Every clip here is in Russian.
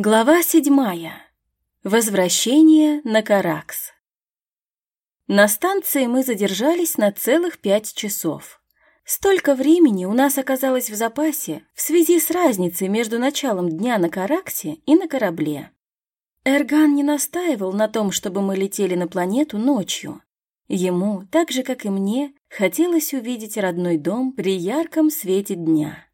Глава седьмая. Возвращение на Каракс. На станции мы задержались на целых пять часов. Столько времени у нас оказалось в запасе в связи с разницей между началом дня на Караксе и на корабле. Эрган не настаивал на том, чтобы мы летели на планету ночью. Ему, так же как и мне, хотелось увидеть родной дом при ярком свете дня.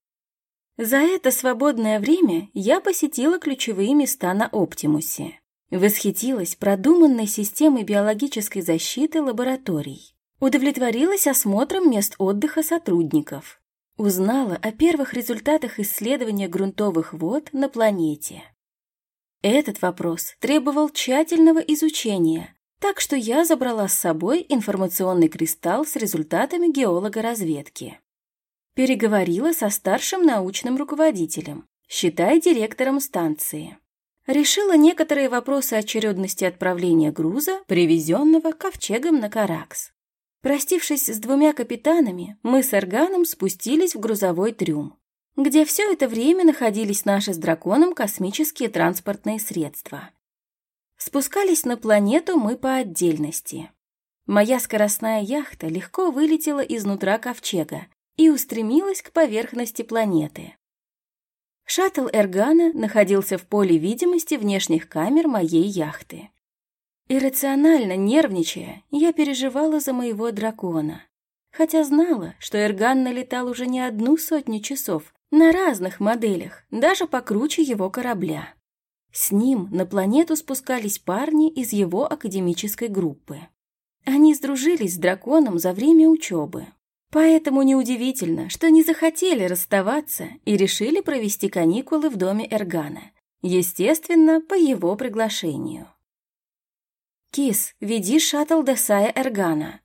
За это свободное время я посетила ключевые места на Оптимусе. Восхитилась продуманной системой биологической защиты лабораторий. Удовлетворилась осмотром мест отдыха сотрудников. Узнала о первых результатах исследования грунтовых вод на планете. Этот вопрос требовал тщательного изучения, так что я забрала с собой информационный кристалл с результатами геолога-разведки. Переговорила со старшим научным руководителем, считай директором станции. Решила некоторые вопросы очередности отправления груза, привезенного ковчегом на Каракс. Простившись с двумя капитанами, мы с Эрганом спустились в грузовой трюм, где все это время находились наши с драконом космические транспортные средства. Спускались на планету мы по отдельности. Моя скоростная яхта легко вылетела изнутра ковчега и устремилась к поверхности планеты. Шаттл Эргана находился в поле видимости внешних камер моей яхты. Иррационально нервничая, я переживала за моего дракона, хотя знала, что Эрган налетал уже не одну сотню часов на разных моделях, даже покруче его корабля. С ним на планету спускались парни из его академической группы. Они сдружились с драконом за время учебы, Поэтому неудивительно, что не захотели расставаться и решили провести каникулы в доме Эргана, естественно, по его приглашению. «Кис, веди шаттл до Сая Эргана»,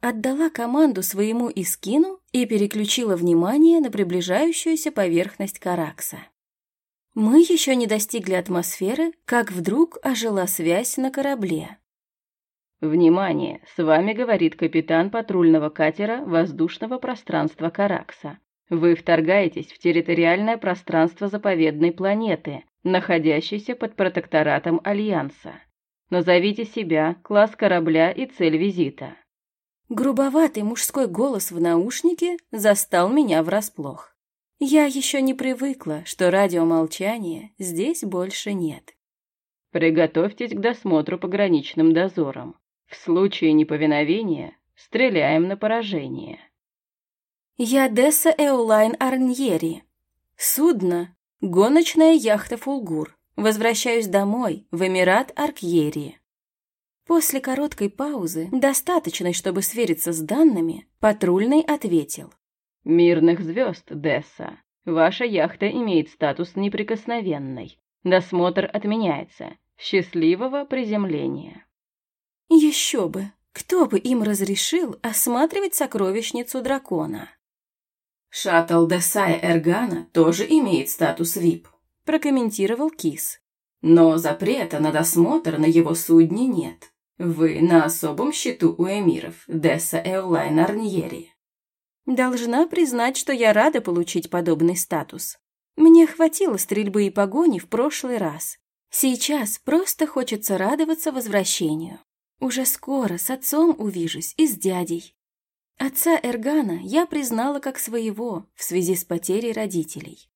отдала команду своему Искину и переключила внимание на приближающуюся поверхность Каракса. Мы еще не достигли атмосферы, как вдруг ожила связь на корабле. «Внимание! С вами говорит капитан патрульного катера воздушного пространства Каракса. Вы вторгаетесь в территориальное пространство заповедной планеты, находящейся под протекторатом Альянса. Назовите себя, класс корабля и цель визита». Грубоватый мужской голос в наушнике застал меня врасплох. Я еще не привыкла, что радиомолчания здесь больше нет. Приготовьтесь к досмотру пограничным дозором. В случае неповиновения стреляем на поражение. Я Десса Эулайн Арньери. Судно — гоночная яхта «Фулгур». Возвращаюсь домой, в Эмират Аркьери. После короткой паузы, достаточной, чтобы свериться с данными, патрульный ответил. «Мирных звезд, Десса. Ваша яхта имеет статус неприкосновенной. Досмотр отменяется. Счастливого приземления». Еще бы! Кто бы им разрешил осматривать сокровищницу дракона? «Шаттл Десая Эргана тоже имеет статус ВИП», – прокомментировал Кис. «Но запрета на досмотр на его судне нет. Вы на особом счету у эмиров Десса Эулайн Арньери». Должна признать, что я рада получить подобный статус. Мне хватило стрельбы и погони в прошлый раз. Сейчас просто хочется радоваться возвращению. Уже скоро с отцом увижусь и с дядей. Отца Эргана я признала как своего в связи с потерей родителей.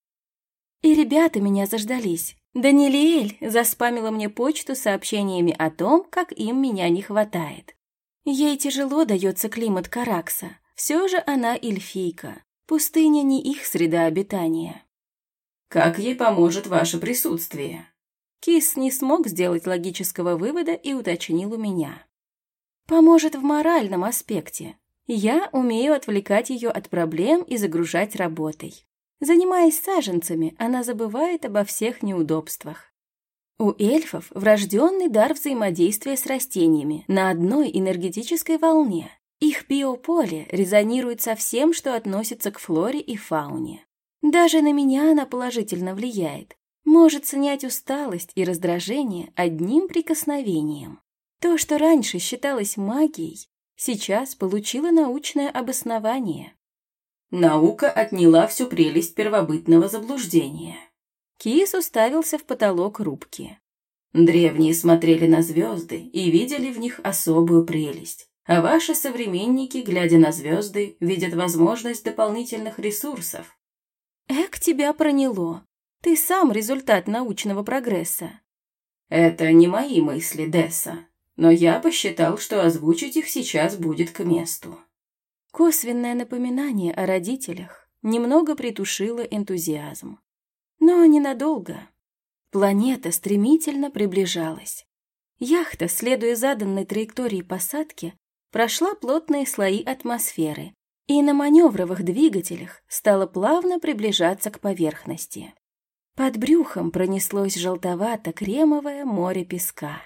И ребята меня заждались. Даниэль заспамила мне почту сообщениями о том, как им меня не хватает. Ей тяжело дается климат Каракса. Все же она эльфийка. Пустыня не их среда обитания. «Как ей поможет ваше присутствие?» Кис не смог сделать логического вывода и уточнил у меня. «Поможет в моральном аспекте. Я умею отвлекать ее от проблем и загружать работой. Занимаясь саженцами, она забывает обо всех неудобствах. У эльфов врожденный дар взаимодействия с растениями на одной энергетической волне. Их биополе резонирует со всем, что относится к флоре и фауне. Даже на меня она положительно влияет, может снять усталость и раздражение одним прикосновением. То, что раньше считалось магией, сейчас получило научное обоснование. Наука отняла всю прелесть первобытного заблуждения. Кис уставился в потолок рубки. Древние смотрели на звезды и видели в них особую прелесть. А ваши современники, глядя на звезды, видят возможность дополнительных ресурсов. Эк, тебя проняло. Ты сам результат научного прогресса. Это не мои мысли, Десса, но я посчитал, что озвучить их сейчас будет к месту. Косвенное напоминание о родителях немного притушило энтузиазм. Но ненадолго. Планета стремительно приближалась. Яхта, следуя заданной траектории посадки, прошла плотные слои атмосферы и на маневровых двигателях стала плавно приближаться к поверхности. Под брюхом пронеслось желтовато-кремовое море песка.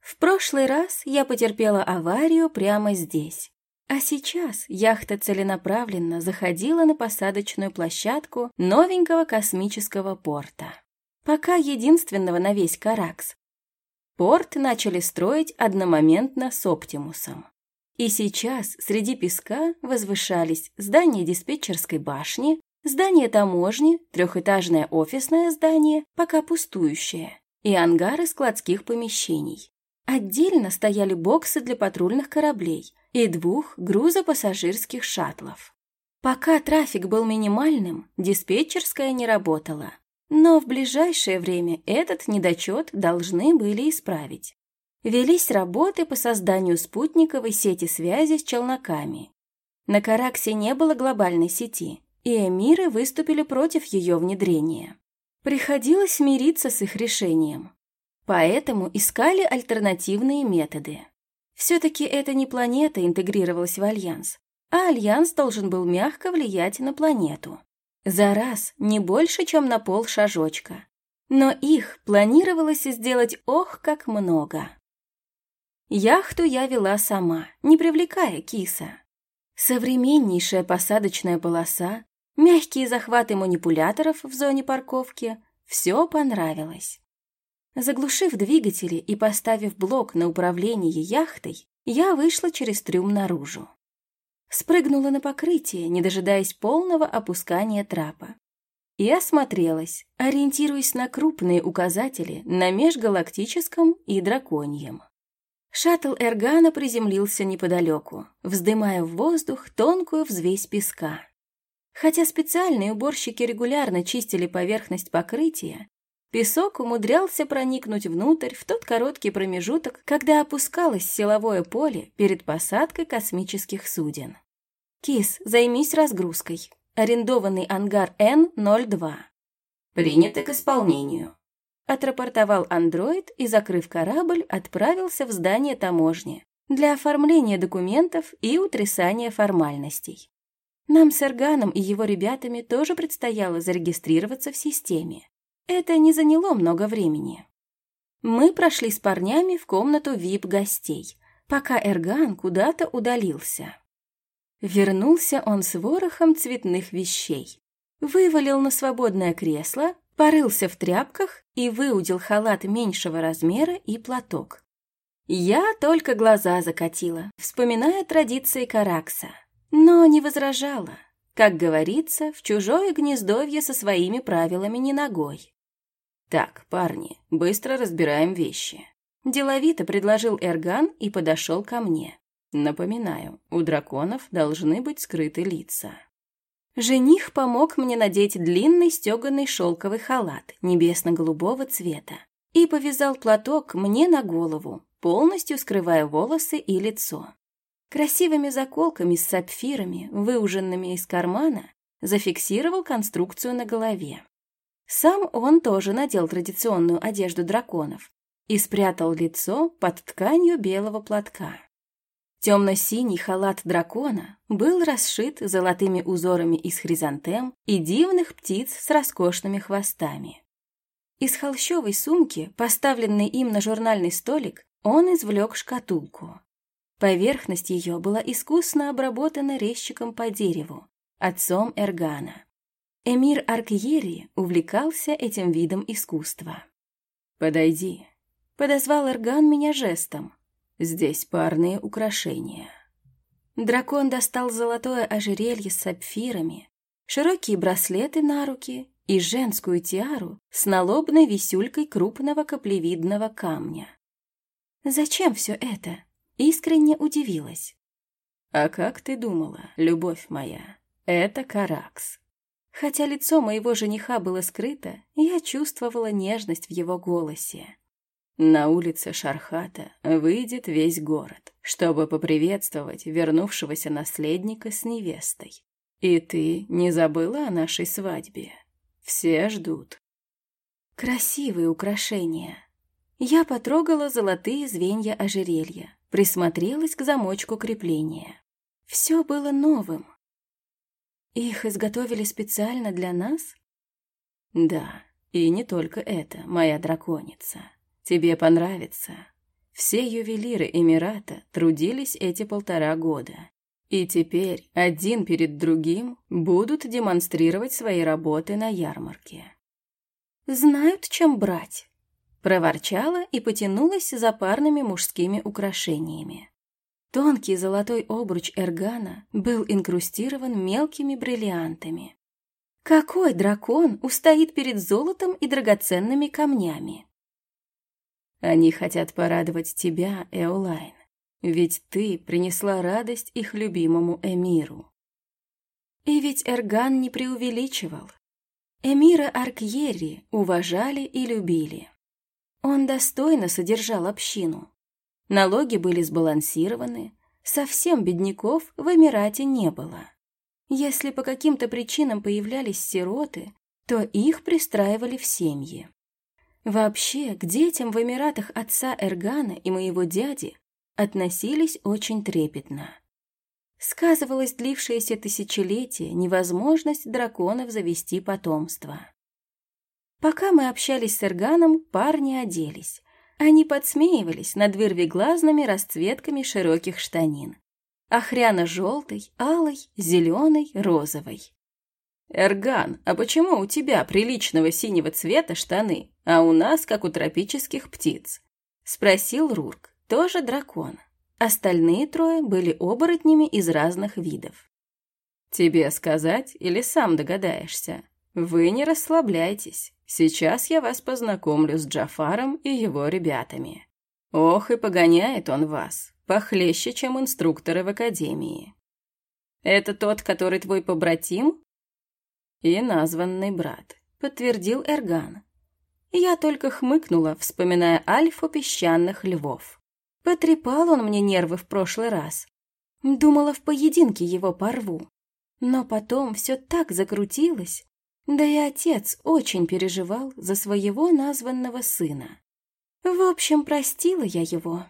В прошлый раз я потерпела аварию прямо здесь, а сейчас яхта целенаправленно заходила на посадочную площадку новенького космического порта. Пока единственного на весь Каракс. Порт начали строить одномоментно с Оптимусом. И сейчас среди песка возвышались здание диспетчерской башни, здание таможни, трехэтажное офисное здание, пока пустующее, и ангары складских помещений. Отдельно стояли боксы для патрульных кораблей и двух грузопассажирских шаттлов. Пока трафик был минимальным, диспетчерская не работала. Но в ближайшее время этот недочет должны были исправить. Велись работы по созданию спутниковой сети связи с челноками. На Караксе не было глобальной сети, и эмиры выступили против ее внедрения. Приходилось мириться с их решением. Поэтому искали альтернативные методы. Все-таки это не планета интегрировалась в Альянс, а Альянс должен был мягко влиять на планету. За раз не больше, чем на пол шажочка. Но их планировалось сделать ох, как много. Яхту я вела сама, не привлекая киса. Современнейшая посадочная полоса, мягкие захваты манипуляторов в зоне парковки — все понравилось. Заглушив двигатели и поставив блок на управление яхтой, я вышла через трюм наружу. Спрыгнула на покрытие, не дожидаясь полного опускания трапа. И осмотрелась, ориентируясь на крупные указатели на межгалактическом и драконьем. Шаттл Эргана приземлился неподалеку, вздымая в воздух тонкую взвесь песка. Хотя специальные уборщики регулярно чистили поверхность покрытия, Песок умудрялся проникнуть внутрь в тот короткий промежуток, когда опускалось силовое поле перед посадкой космических суден. «Кис, займись разгрузкой. Арендованный ангар Н-02». «Принято к исполнению», — отрапортовал андроид и, закрыв корабль, отправился в здание таможни для оформления документов и утрясания формальностей. Нам с Эрганом и его ребятами тоже предстояло зарегистрироваться в системе. Это не заняло много времени. Мы прошли с парнями в комнату вип-гостей, пока Эрган куда-то удалился. Вернулся он с ворохом цветных вещей. Вывалил на свободное кресло, порылся в тряпках и выудил халат меньшего размера и платок. Я только глаза закатила, вспоминая традиции Каракса, но не возражала. Как говорится, в чужое гнездовье со своими правилами не ногой. «Так, парни, быстро разбираем вещи». Деловито предложил Эрган и подошел ко мне. Напоминаю, у драконов должны быть скрыты лица. Жених помог мне надеть длинный стеганый шелковый халат небесно-голубого цвета и повязал платок мне на голову, полностью скрывая волосы и лицо. Красивыми заколками с сапфирами, выуженными из кармана, зафиксировал конструкцию на голове. Сам он тоже надел традиционную одежду драконов и спрятал лицо под тканью белого платка. Темно-синий халат дракона был расшит золотыми узорами из хризантем и дивных птиц с роскошными хвостами. Из холщовой сумки, поставленной им на журнальный столик, он извлек шкатулку. Поверхность ее была искусно обработана резчиком по дереву, отцом Эргана. Эмир Аркьери увлекался этим видом искусства. «Подойди», — подозвал Эрган меня жестом. «Здесь парные украшения». Дракон достал золотое ожерелье с сапфирами, широкие браслеты на руки и женскую тиару с налобной висюлькой крупного каплевидного камня. «Зачем все это?» — искренне удивилась. «А как ты думала, любовь моя? Это Каракс». Хотя лицо моего жениха было скрыто, я чувствовала нежность в его голосе. На улице Шархата выйдет весь город, чтобы поприветствовать вернувшегося наследника с невестой. И ты не забыла о нашей свадьбе? Все ждут. Красивые украшения. Я потрогала золотые звенья ожерелья, присмотрелась к замочку крепления. Все было новым. Их изготовили специально для нас? Да, и не только это, моя драконица. Тебе понравится. Все ювелиры Эмирата трудились эти полтора года. И теперь один перед другим будут демонстрировать свои работы на ярмарке. «Знают, чем брать», — проворчала и потянулась за парными мужскими украшениями. Тонкий золотой обруч Эргана был инкрустирован мелкими бриллиантами. Какой дракон устоит перед золотом и драгоценными камнями? Они хотят порадовать тебя, Эолайн, ведь ты принесла радость их любимому Эмиру. И ведь Эрган не преувеличивал. Эмира Аркьери уважали и любили. Он достойно содержал общину. Налоги были сбалансированы, совсем бедняков в Эмирате не было. Если по каким-то причинам появлялись сироты, то их пристраивали в семьи. Вообще, к детям в Эмиратах отца Эргана и моего дяди относились очень трепетно. Сказывалась длившееся тысячелетие невозможность драконов завести потомство. Пока мы общались с Эрганом, парни оделись. Они подсмеивались над вырвиглазными расцветками широких штанин. Охряно-желтой, алой, зеленой, розовой. «Эрган, а почему у тебя приличного синего цвета штаны, а у нас, как у тропических птиц?» — спросил Рурк, тоже дракон. Остальные трое были оборотнями из разных видов. «Тебе сказать или сам догадаешься? Вы не расслабляйтесь. Сейчас я вас познакомлю с Джафаром и его ребятами. Ох, и погоняет он вас, похлеще, чем инструкторы в академии». «Это тот, который твой побратим?» и названный брат», — подтвердил Эрган. Я только хмыкнула, вспоминая альфу песчаных львов. Потрепал он мне нервы в прошлый раз. Думала, в поединке его порву. Но потом все так закрутилось. Да и отец очень переживал за своего названного сына. В общем, простила я его.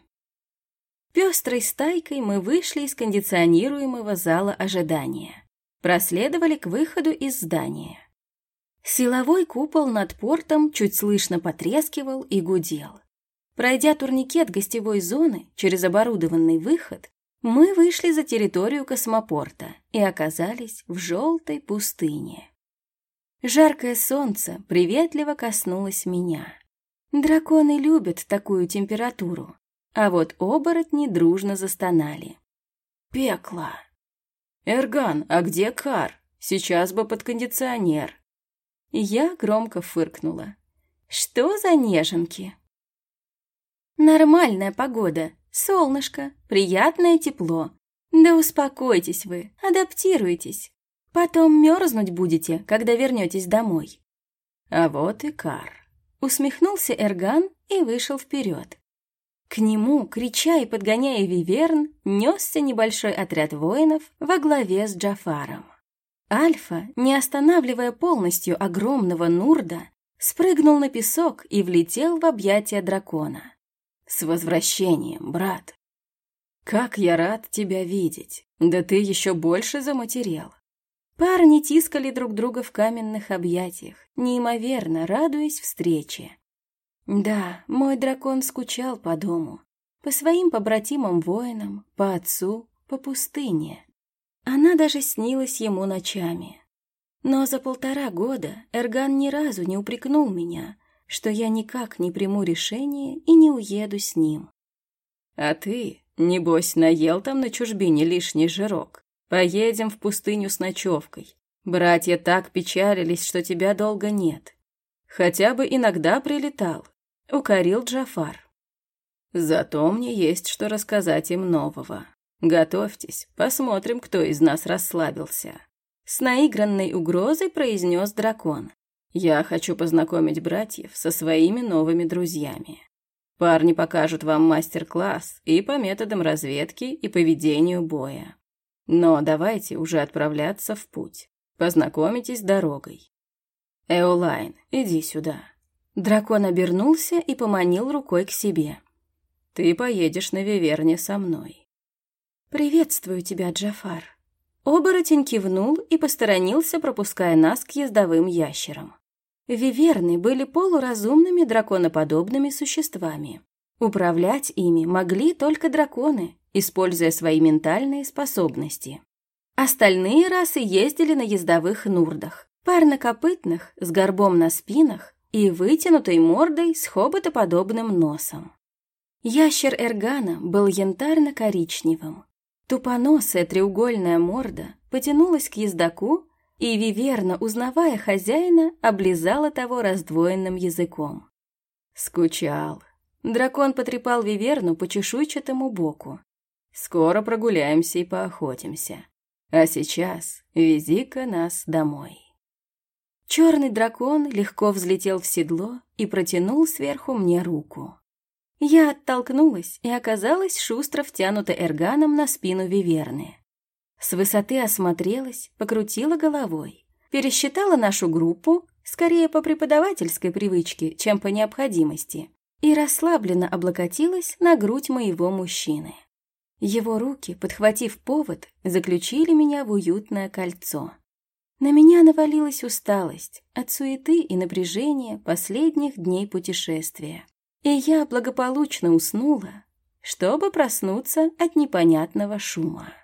Пестрой стайкой мы вышли из кондиционируемого зала ожидания проследовали к выходу из здания. Силовой купол над портом чуть слышно потрескивал и гудел. Пройдя турникет гостевой зоны через оборудованный выход, мы вышли за территорию космопорта и оказались в желтой пустыне. Жаркое солнце приветливо коснулось меня. Драконы любят такую температуру, а вот оборотни дружно застонали. «Пекло!» «Эрган, а где Кар? Сейчас бы под кондиционер». Я громко фыркнула. «Что за неженки?» «Нормальная погода, солнышко, приятное тепло. Да успокойтесь вы, адаптируйтесь. Потом мерзнуть будете, когда вернетесь домой». «А вот и Кар», — усмехнулся Эрган и вышел вперед. К нему, крича и подгоняя виверн, несся небольшой отряд воинов во главе с Джафаром. Альфа, не останавливая полностью огромного Нурда, спрыгнул на песок и влетел в объятия дракона. «С возвращением, брат!» «Как я рад тебя видеть! Да ты еще больше заматерел!» Парни тискали друг друга в каменных объятиях, неимоверно радуясь встрече. Да, мой дракон скучал по дому, по своим побратимам-воинам, по отцу, по пустыне. Она даже снилась ему ночами. Но за полтора года Эрган ни разу не упрекнул меня, что я никак не приму решение и не уеду с ним. «А ты, небось, наел там на чужбине лишний жирок? Поедем в пустыню с ночевкой. Братья так печалились, что тебя долго нет. Хотя бы иногда прилетал, укорил Джафар. Зато мне есть что рассказать им нового. Готовьтесь, посмотрим, кто из нас расслабился. С наигранной угрозой произнес дракон. Я хочу познакомить братьев со своими новыми друзьями. Парни покажут вам мастер-класс и по методам разведки и поведению боя. Но давайте уже отправляться в путь. Познакомитесь с дорогой. Эолайн, иди сюда. Дракон обернулся и поманил рукой к себе. Ты поедешь на Виверне со мной. Приветствую тебя, Джафар. Оборотень кивнул и посторонился, пропуская нас к ездовым ящерам. Виверны были полуразумными драконоподобными существами. Управлять ими могли только драконы, используя свои ментальные способности. Остальные расы ездили на ездовых нурдах, парнокопытных, с горбом на спинах и вытянутой мордой с хоботоподобным носом. Ящер Эргана был янтарно-коричневым. Тупоносая треугольная морда потянулась к ездаку и Виверна, узнавая хозяина, облизала того раздвоенным языком. Скучал. Дракон потрепал Виверну по чешуйчатому боку. Скоро прогуляемся и поохотимся. А сейчас вези-ка нас домой. Черный дракон легко взлетел в седло и протянул сверху мне руку. Я оттолкнулась и оказалась шустро втянута эрганом на спину Виверны. С высоты осмотрелась, покрутила головой. Пересчитала нашу группу, скорее по преподавательской привычке, чем по необходимости, и расслабленно облокотилась на грудь моего мужчины. Его руки, подхватив повод, заключили меня в уютное кольцо. На меня навалилась усталость от суеты и напряжения последних дней путешествия. И я благополучно уснула, чтобы проснуться от непонятного шума.